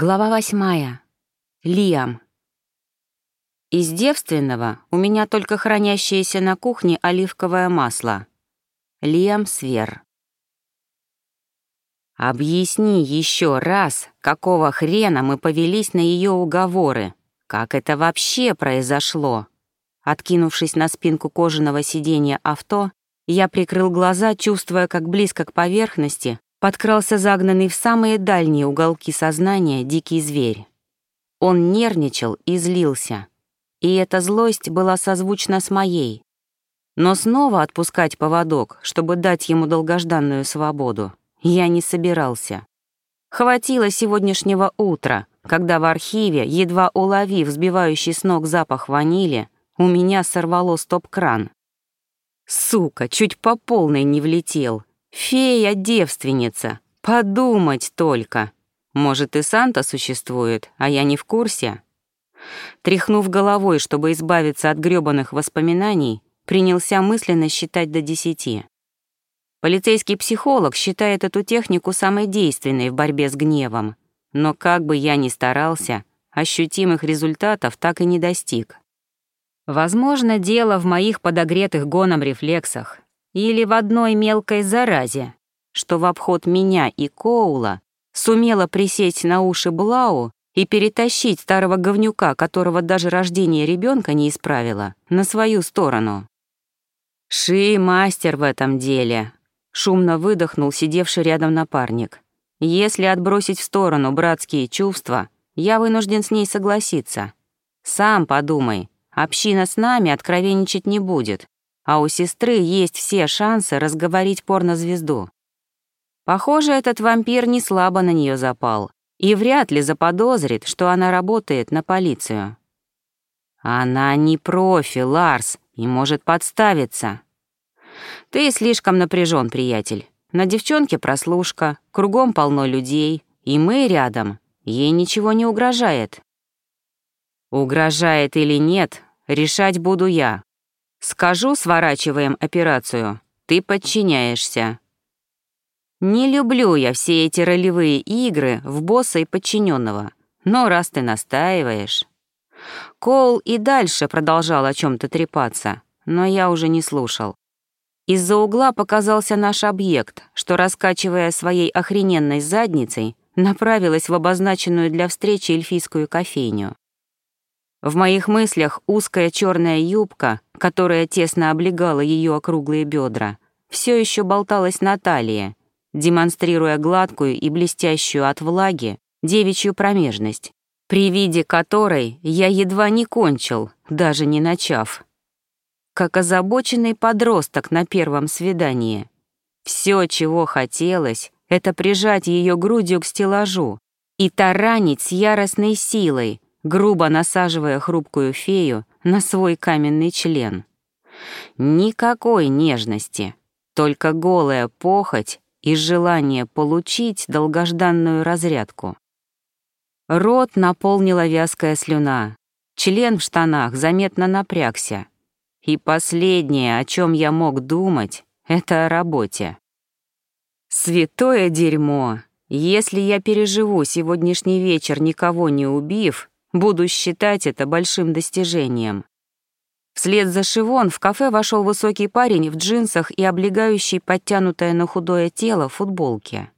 Глава восьмая. Лиам. Из девственного у меня только хранящееся на кухне оливковое масло. Лиам Свер. Объясни еще раз, какого хрена мы повелись на ее уговоры. Как это вообще произошло? Откинувшись на спинку кожаного сиденья авто, я прикрыл глаза, чувствуя, как близко к поверхности подкрался загнанный в самые дальние уголки сознания дикий зверь. Он нервничал и злился, и эта злость была созвучна с моей. Но снова отпускать поводок, чтобы дать ему долгожданную свободу, я не собирался. Хватило сегодняшнего утра, когда в архиве, едва уловив сбивающий с ног запах ванили, у меня сорвало стоп-кран. Сука, чуть по полной не влетел, Фея-девственница, подумать только. Может, и Санта существует, а я не в курсе? Тряхнув головой, чтобы избавиться от грёбаных воспоминаний, принялся мысленно считать до десяти. Полицейский психолог считает эту технику самой действенной в борьбе с гневом, но как бы я ни старался, ощутимых результатов так и не достиг. Возможно, дело в моих подогретых гоном рефлексах, или в одной мелкой заразе, что в обход меня и Коула сумела присесть на уши Блау и перетащить старого говнюка, которого даже рождение ребенка не исправило, на свою сторону. «Ши мастер в этом деле», — шумно выдохнул сидевший рядом напарник. «Если отбросить в сторону братские чувства, я вынужден с ней согласиться. Сам подумай, община с нами откровенничать не будет, а у сестры есть все шансы разговорить порнозвезду. Похоже, этот вампир не слабо на нее запал и вряд ли заподозрит, что она работает на полицию. Она не профи, Ларс, и может подставиться. Ты слишком напряжен, приятель. На девчонке прослушка, кругом полно людей, и мы рядом. Ей ничего не угрожает. Угрожает или нет, решать буду я. Скажу, сворачиваем операцию, ты подчиняешься. Не люблю я все эти ролевые игры в босса и подчиненного, но раз ты настаиваешь... Коул и дальше продолжал о чем то трепаться, но я уже не слушал. Из-за угла показался наш объект, что, раскачивая своей охрененной задницей, направилась в обозначенную для встречи эльфийскую кофейню. В моих мыслях узкая черная юбка, которая тесно облегала ее округлые бедра, все еще болталась на талии, демонстрируя гладкую и блестящую от влаги девичью промежность, при виде которой я едва не кончил, даже не начав. Как озабоченный подросток на первом свидании. Все, чего хотелось, это прижать ее грудью к стеллажу и таранить с яростной силой, грубо насаживая хрупкую фею на свой каменный член. Никакой нежности, только голая похоть и желание получить долгожданную разрядку. Рот наполнила вязкая слюна, член в штанах заметно напрягся. И последнее, о чем я мог думать, это о работе. Святое дерьмо! Если я переживу сегодняшний вечер, никого не убив, Буду считать это большим достижением. Вслед за Шивон в кафе вошел высокий парень в джинсах и облегающий подтянутое на худое тело футболке.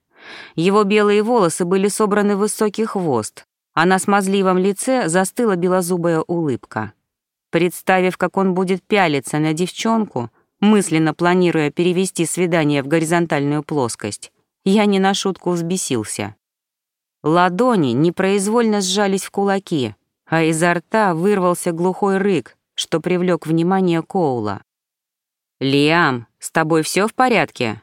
Его белые волосы были собраны в высокий хвост, а на смазливом лице застыла белозубая улыбка. Представив, как он будет пялиться на девчонку, мысленно планируя перевести свидание в горизонтальную плоскость, я не на шутку взбесился. Ладони непроизвольно сжались в кулаки, а изо рта вырвался глухой рык, что привлек внимание Коула. «Лиам, с тобой все в порядке?»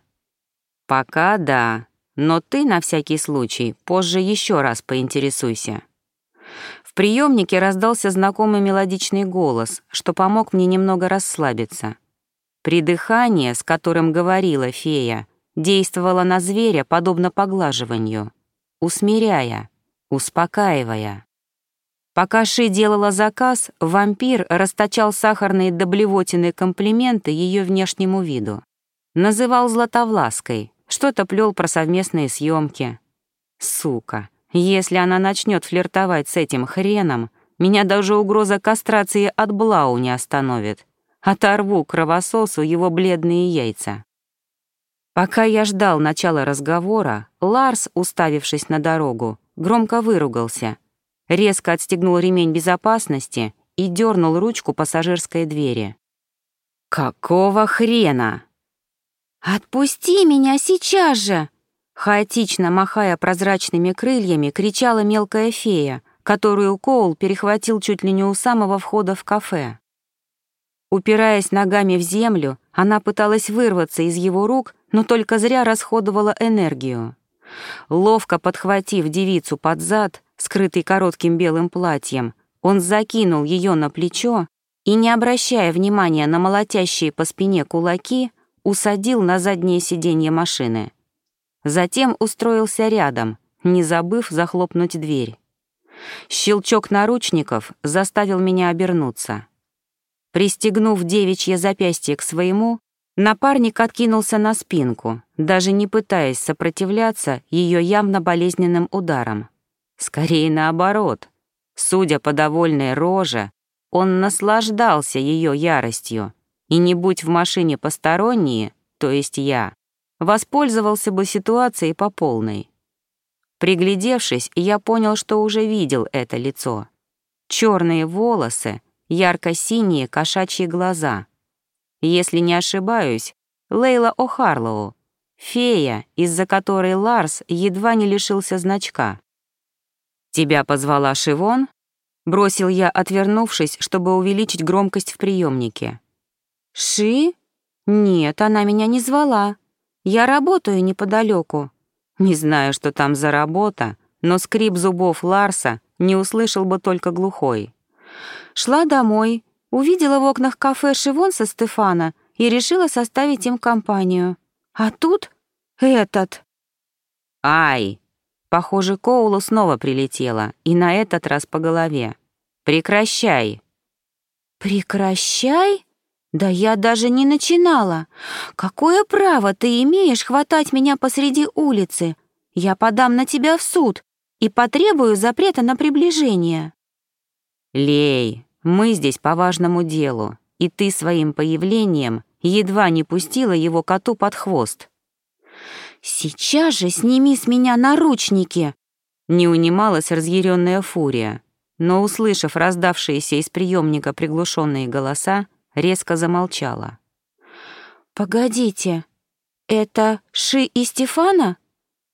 «Пока да, но ты на всякий случай позже еще раз поинтересуйся». В приемнике раздался знакомый мелодичный голос, что помог мне немного расслабиться. Придыхание, с которым говорила фея, действовало на зверя подобно поглаживанию усмиряя, успокаивая. Пока Ши делала заказ, вампир расточал сахарные до комплименты ее внешнему виду. Называл Златовлаской, что-то плел про совместные съемки. Сука, Если она начнет флиртовать с этим хреном, меня даже угроза кастрации от Блау не остановит. Оторву кровососу его бледные яйца. Пока я ждал начала разговора, Ларс, уставившись на дорогу, громко выругался, резко отстегнул ремень безопасности и дернул ручку пассажирской двери. «Какого хрена?» «Отпусти меня сейчас же!» Хаотично махая прозрачными крыльями, кричала мелкая фея, которую Коул перехватил чуть ли не у самого входа в кафе. Упираясь ногами в землю, она пыталась вырваться из его рук, но только зря расходовала энергию. Ловко подхватив девицу под зад, скрытый коротким белым платьем, он закинул ее на плечо и, не обращая внимания на молотящие по спине кулаки, усадил на заднее сиденье машины. Затем устроился рядом, не забыв захлопнуть дверь. Щелчок наручников заставил меня обернуться. Пристегнув девичье запястье к своему, напарник откинулся на спинку, даже не пытаясь сопротивляться ее явно болезненным ударам. Скорее наоборот. Судя по довольной роже, он наслаждался ее яростью, и не будь в машине посторонние, то есть я, воспользовался бы ситуацией по полной. Приглядевшись, я понял, что уже видел это лицо. Черные волосы, ярко-синие кошачьи глаза. Если не ошибаюсь, Лейла О'Харлоу, фея, из-за которой Ларс едва не лишился значка. «Тебя позвала Шивон?» — бросил я, отвернувшись, чтобы увеличить громкость в приемнике. «Ши? Нет, она меня не звала. Я работаю неподалеку. Не знаю, что там за работа, но скрип зубов Ларса не услышал бы только глухой. Шла домой, увидела в окнах кафе Шивон со Стефана и решила составить им компанию. А тут этот. «Ай!» Похоже, Коулу снова прилетело, и на этот раз по голове. «Прекращай!» «Прекращай? Да я даже не начинала. Какое право ты имеешь хватать меня посреди улицы? Я подам на тебя в суд и потребую запрета на приближение». «Лей, мы здесь по важному делу, и ты своим появлением едва не пустила его коту под хвост. «Сейчас же сними с меня наручники!» Не унималась разъяренная фурия, но, услышав раздавшиеся из приемника приглушенные голоса, резко замолчала. «Погодите, это Ши и Стефана?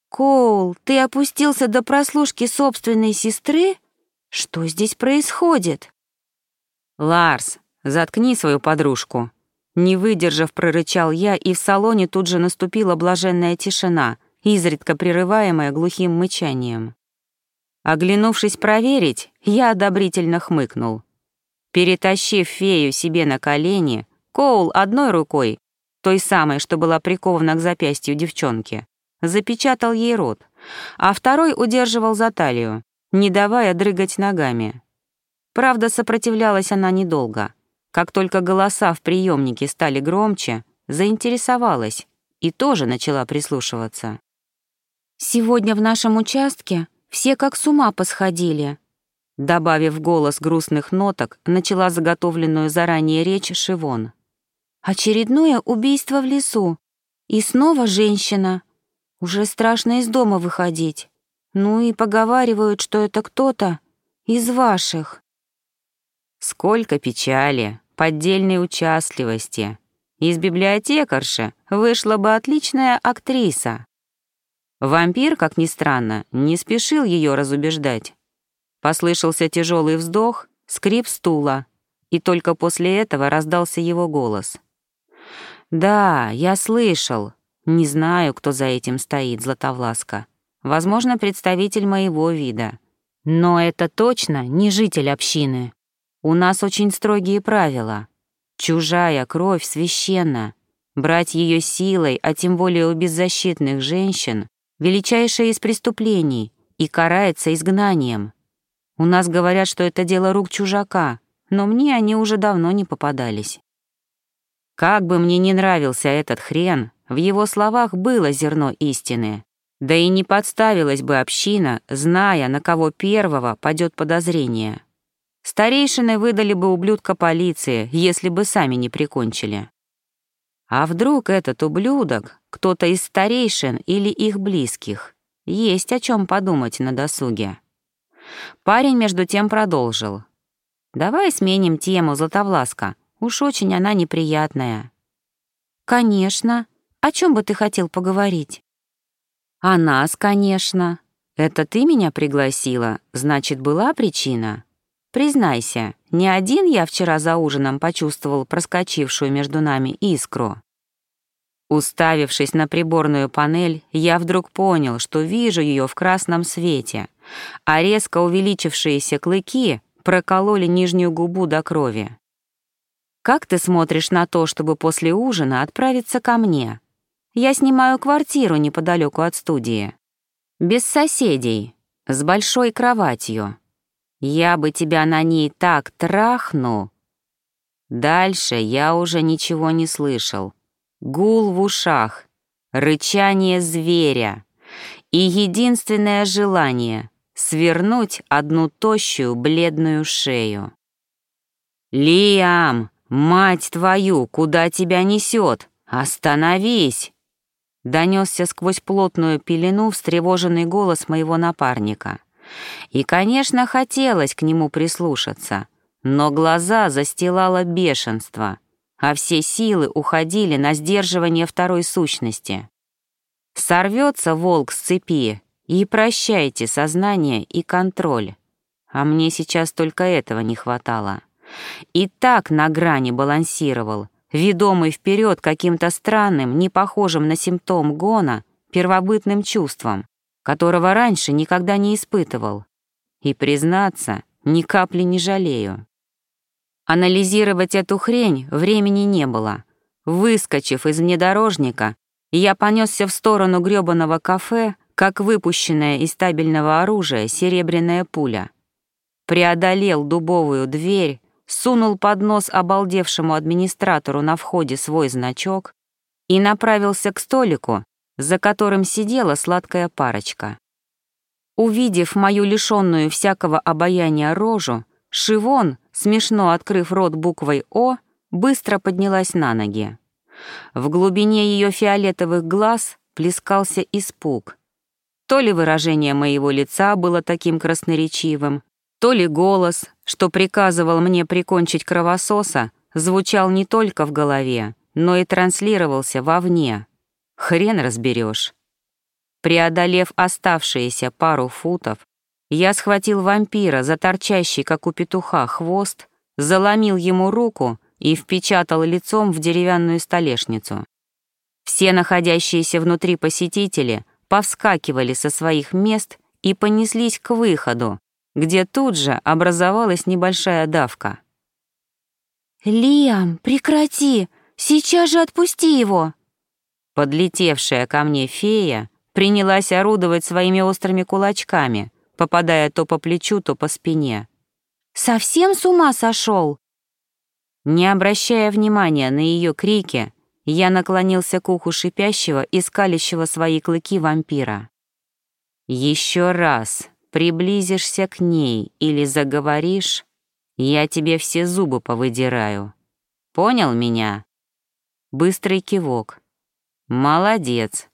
Коул, ты опустился до прослушки собственной сестры? Что здесь происходит?» «Ларс, заткни свою подружку», не выдержав, прорычал я, и в салоне тут же наступила блаженная тишина, изредка прерываемая глухим мычанием. Оглянувшись проверить, я одобрительно хмыкнул. Перетащив фею себе на колени, Коул одной рукой, той самой, что была прикована к запястью девчонки, запечатал ей рот, а второй удерживал за талию, не давая дрыгать ногами. Правда, сопротивлялась она недолго — как только голоса в приемнике стали громче, заинтересовалась и тоже начала прислушиваться. «Сегодня в нашем участке все как с ума посходили», добавив голос грустных ноток, начала заготовленную заранее речь Шивон. «Очередное убийство в лесу. И снова женщина. Уже страшно из дома выходить. Ну и поговаривают, что это кто-то из ваших». «Сколько печали!» поддельной участливости. Из библиотекарши вышла бы отличная актриса. Вампир, как ни странно, не спешил ее разубеждать. Послышался тяжелый вздох, скрип стула, и только после этого раздался его голос. «Да, я слышал. Не знаю, кто за этим стоит, Златовласка. Возможно, представитель моего вида. Но это точно не житель общины». У нас очень строгие правила. Чужая кровь священна. Брать ее силой, а тем более у беззащитных женщин, величайшее из преступлений и карается изгнанием. У нас говорят, что это дело рук чужака, но мне они уже давно не попадались. Как бы мне не нравился этот хрен, в его словах было зерно истины. Да и не подставилась бы община, зная, на кого первого падет подозрение. Старейшины выдали бы ублюдка полиции, если бы сами не прикончили. А вдруг этот ублюдок кто-то из старейшин или их близких? Есть о чем подумать на досуге. Парень между тем продолжил. «Давай сменим тему, Златовласка. Уж очень она неприятная». «Конечно. О чем бы ты хотел поговорить?» «О нас, конечно. Это ты меня пригласила, значит, была причина?» Признайся, не один я вчера за ужином почувствовал проскочившую между нами искру. Уставившись на приборную панель, я вдруг понял, что вижу ее в красном свете, а резко увеличившиеся клыки прокололи нижнюю губу до крови. «Как ты смотришь на то, чтобы после ужина отправиться ко мне? Я снимаю квартиру неподалеку от студии. Без соседей, с большой кроватью. Я бы тебя на ней так трахну. Дальше я уже ничего не слышал. Гул в ушах, рычание зверя и единственное желание — свернуть одну тощую бледную шею. «Лиам, мать твою, куда тебя несет? Остановись!» Донесся сквозь плотную пелену встревоженный голос моего напарника. И, конечно, хотелось к нему прислушаться, но глаза застилало бешенство, а все силы уходили на сдерживание второй сущности. Сорвется волк с цепи, и прощайте сознание и контроль. А мне сейчас только этого не хватало. И так на грани балансировал, ведомый вперед каким-то странным, не похожим на симптом гона, первобытным чувством которого раньше никогда не испытывал. И, признаться, ни капли не жалею. Анализировать эту хрень времени не было. Выскочив из внедорожника, я понесся в сторону грёбаного кафе, как выпущенная из стабильного оружия серебряная пуля. Преодолел дубовую дверь, сунул под нос обалдевшему администратору на входе свой значок и направился к столику, за которым сидела сладкая парочка. Увидев мою лишенную всякого обаяния рожу, Шивон, смешно открыв рот буквой «О», быстро поднялась на ноги. В глубине ее фиолетовых глаз плескался испуг. То ли выражение моего лица было таким красноречивым, то ли голос, что приказывал мне прикончить кровососа, звучал не только в голове, но и транслировался вовне. Хрен разберешь. Преодолев оставшиеся пару футов, я схватил вампира за торчащий, как у петуха, хвост, заломил ему руку и впечатал лицом в деревянную столешницу. Все находящиеся внутри посетители повскакивали со своих мест и понеслись к выходу, где тут же образовалась небольшая давка. «Лиам, прекрати! Сейчас же отпусти его!» Подлетевшая ко мне фея принялась орудовать своими острыми кулачками, попадая то по плечу, то по спине. «Совсем с ума сошел?» Не обращая внимания на ее крики, я наклонился к уху шипящего и скалящего свои клыки вампира. «Еще раз приблизишься к ней или заговоришь, я тебе все зубы повыдираю. Понял меня?» Быстрый кивок. Молодец.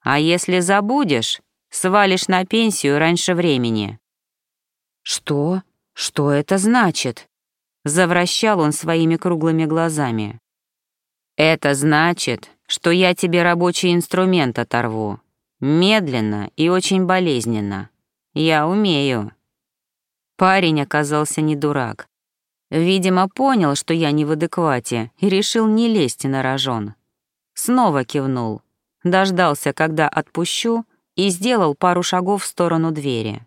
А если забудешь, свалишь на пенсию раньше времени. Что? Что это значит? Завращал он своими круглыми глазами. Это значит, что я тебе рабочий инструмент оторву. Медленно и очень болезненно. Я умею. Парень оказался не дурак. Видимо, понял, что я не в адеквате, и решил не лезть на рожон. Снова кивнул, дождался, когда отпущу, и сделал пару шагов в сторону двери.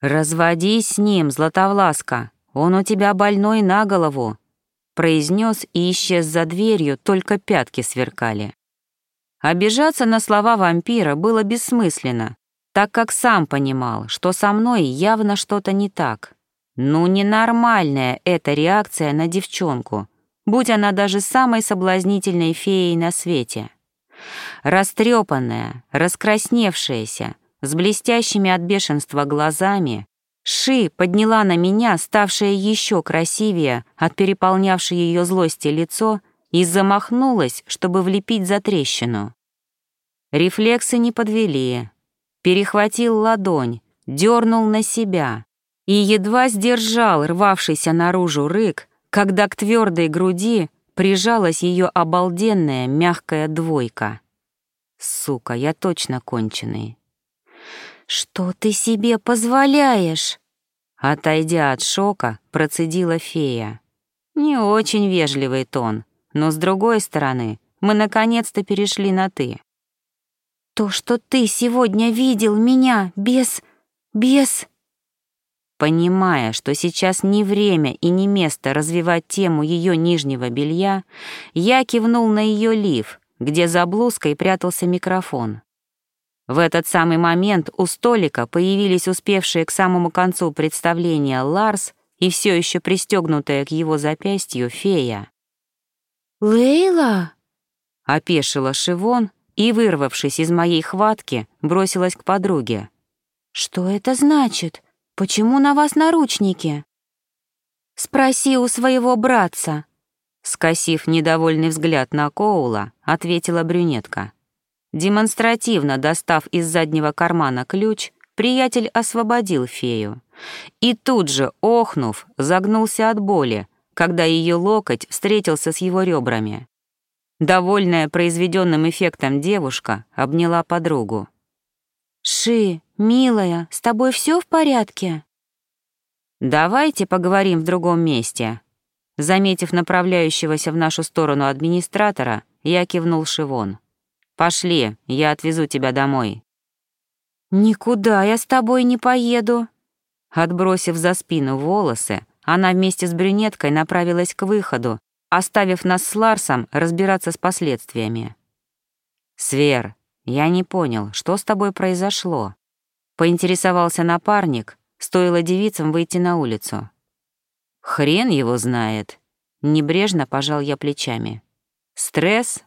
«Разводись с ним, Златовласка, он у тебя больной на голову», произнес и исчез за дверью, только пятки сверкали. Обижаться на слова вампира было бессмысленно, так как сам понимал, что со мной явно что-то не так. Ну, ненормальная эта реакция на девчонку — будь она даже самой соблазнительной феей на свете. Растрепанная, раскрасневшаяся, с блестящими от бешенства глазами, Ши подняла на меня, ставшее еще красивее от переполнявшей ее злости лицо, и замахнулась, чтобы влепить за трещину. Рефлексы не подвели. Перехватил ладонь, дернул на себя и едва сдержал рвавшийся наружу рык, когда к твердой груди прижалась ее обалденная мягкая двойка. Сука, я точно конченый. «Что ты себе позволяешь?» Отойдя от шока, процедила фея. Не очень вежливый тон, но с другой стороны, мы наконец-то перешли на «ты». «То, что ты сегодня видел меня без... без...» Понимая, что сейчас не время и не место развивать тему ее нижнего белья, я кивнул на ее лиф, где за блузкой прятался микрофон. В этот самый момент у столика появились успевшие к самому концу представления Ларс и все еще пристегнутая к его запястью фея. «Лейла?» — опешила Шивон и, вырвавшись из моей хватки, бросилась к подруге. «Что это значит? Почему на вас наручники?» «Спроси у своего братца», — скосив недовольный взгляд на Коула, ответила брюнетка. Демонстративно достав из заднего кармана ключ, приятель освободил фею. И тут же, охнув, загнулся от боли, когда ее локоть встретился с его ребрами. Довольная произведенным эффектом девушка обняла подругу. «Ши, милая, с тобой все в порядке?» «Давайте поговорим в другом месте». Заметив направляющегося в нашу сторону администратора, я кивнул Шивон. Пошли, я отвезу тебя домой». «Никуда я с тобой не поеду». Отбросив за спину волосы, она вместе с брюнеткой направилась к выходу, оставив нас с Ларсом разбираться с последствиями. «Свер, я не понял, что с тобой произошло?» Поинтересовался напарник, стоило девицам выйти на улицу. «Хрен его знает», — небрежно пожал я плечами. «Стресс,